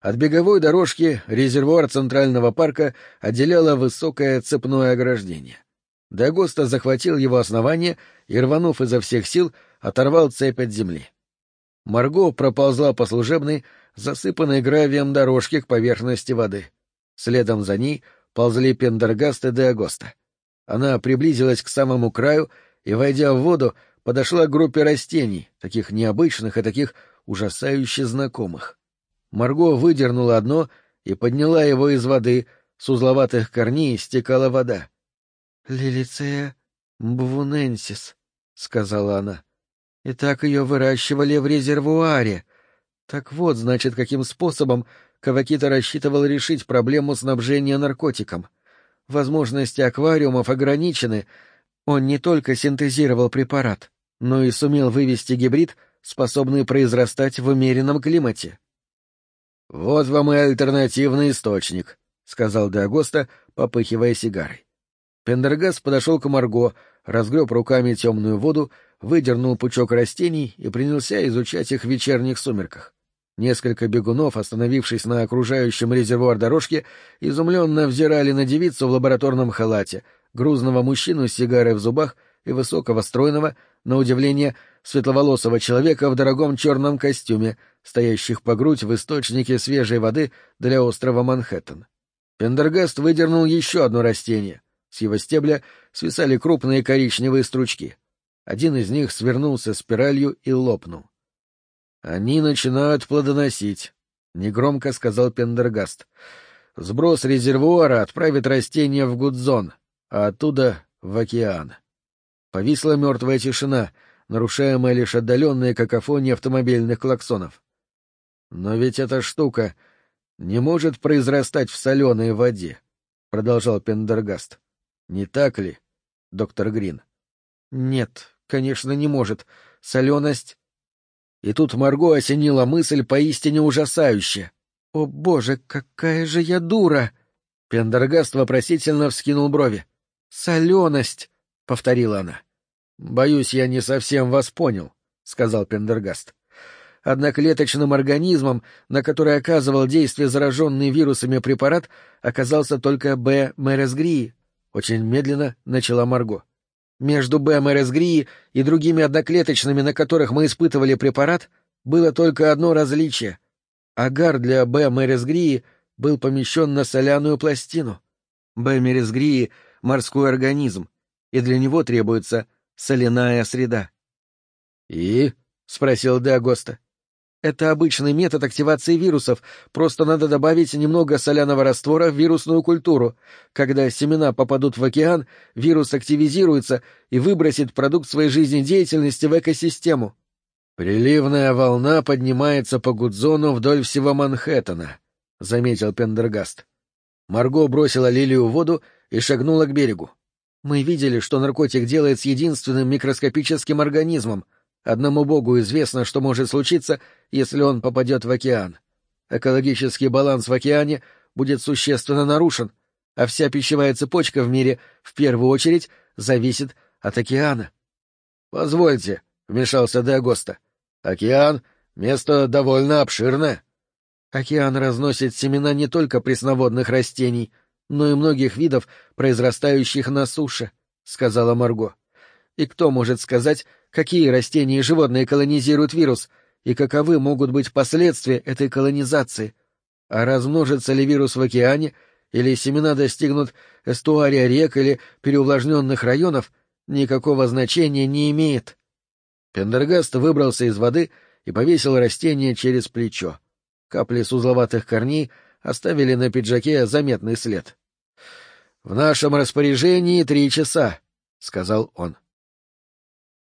От беговой дорожки резервуар Центрального парка отделяло высокое цепное ограждение. Дагоста захватил его основание и, рванув изо всех сил, оторвал цепь от земли. Марго проползла по служебной, засыпанной гравием дорожке к поверхности воды. Следом за ней ползли Пендергаст и Деагоста. Она приблизилась к самому краю и, войдя в воду, подошла к группе растений, таких необычных и таких ужасающе знакомых. Марго выдернула одно и подняла его из воды, с узловатых корней стекала вода. — Лилицея бвуненсис, — сказала она. — И так ее выращивали в резервуаре. Так вот, значит, каким способом Кавакита рассчитывал решить проблему снабжения наркотиком. Возможности аквариумов ограничены. Он не только синтезировал препарат, но и сумел вывести гибрид, способный произрастать в умеренном климате. — Вот вам и альтернативный источник, — сказал Деагоста, попыхивая сигарой. Пендергаст подошел к Марго, разгреб руками темную воду, выдернул пучок растений и принялся изучать их в вечерних сумерках. Несколько бегунов, остановившись на окружающем резервуар дорожке, изумленно взирали на девицу в лабораторном халате, грузного мужчину с сигарой в зубах и высокого стройного, на удивление, светловолосого человека в дорогом черном костюме, стоящих по грудь в источнике свежей воды для острова Манхэттен. Пендергаст выдернул еще одно растение. С его стебля свисали крупные коричневые стручки. Один из них свернулся спиралью и лопнул. Они начинают плодоносить, — негромко сказал Пендергаст. Сброс резервуара отправит растения в Гудзон, а оттуда — в океан. Повисла мертвая тишина, нарушаемая лишь отдаленной какофонией автомобильных клаксонов. Но ведь эта штука не может произрастать в соленой воде, — продолжал Пендергаст. — Не так ли, доктор Грин? — Нет, конечно, не может. Соленость и тут Марго осенила мысль поистине ужасающая. «О, боже, какая же я дура!» Пендергаст вопросительно вскинул брови. «Соленость!» — повторила она. «Боюсь, я не совсем вас понял», — сказал Пендергаст. Одноклеточным организмом, на который оказывал действие зараженный вирусами препарат, оказался только Б. Мересгрии. Очень медленно начала Марго. Между БМРСГРИ и другими одноклеточными, на которых мы испытывали препарат, было только одно различие. Агар для БМРСГРИ был помещен на соляную пластину. БМРСГРИ — морской организм, и для него требуется соляная среда. — И? — спросил Деагоста. Это обычный метод активации вирусов, просто надо добавить немного соляного раствора в вирусную культуру. Когда семена попадут в океан, вирус активизируется и выбросит продукт своей жизнедеятельности в экосистему. «Приливная волна поднимается по Гудзону вдоль всего Манхэттена», — заметил Пендергаст. Марго бросила лилию в воду и шагнула к берегу. «Мы видели, что наркотик делает с единственным микроскопическим организмом — Одному богу известно, что может случиться, если он попадет в океан. Экологический баланс в океане будет существенно нарушен, а вся пищевая цепочка в мире в первую очередь зависит от океана. — Позвольте, — вмешался Деагоста. — Океан — место довольно обширное. Океан разносит семена не только пресноводных растений, но и многих видов, произрастающих на суше, — сказала Марго. И кто может сказать, какие растения и животные колонизируют вирус, и каковы могут быть последствия этой колонизации? А размножится ли вирус в океане, или семена достигнут эстуария рек или переувлажненных районов, никакого значения не имеет. Пендергаст выбрался из воды и повесил растение через плечо. Капли с узловатых корней оставили на пиджаке заметный след. — В нашем распоряжении три часа, — сказал он. —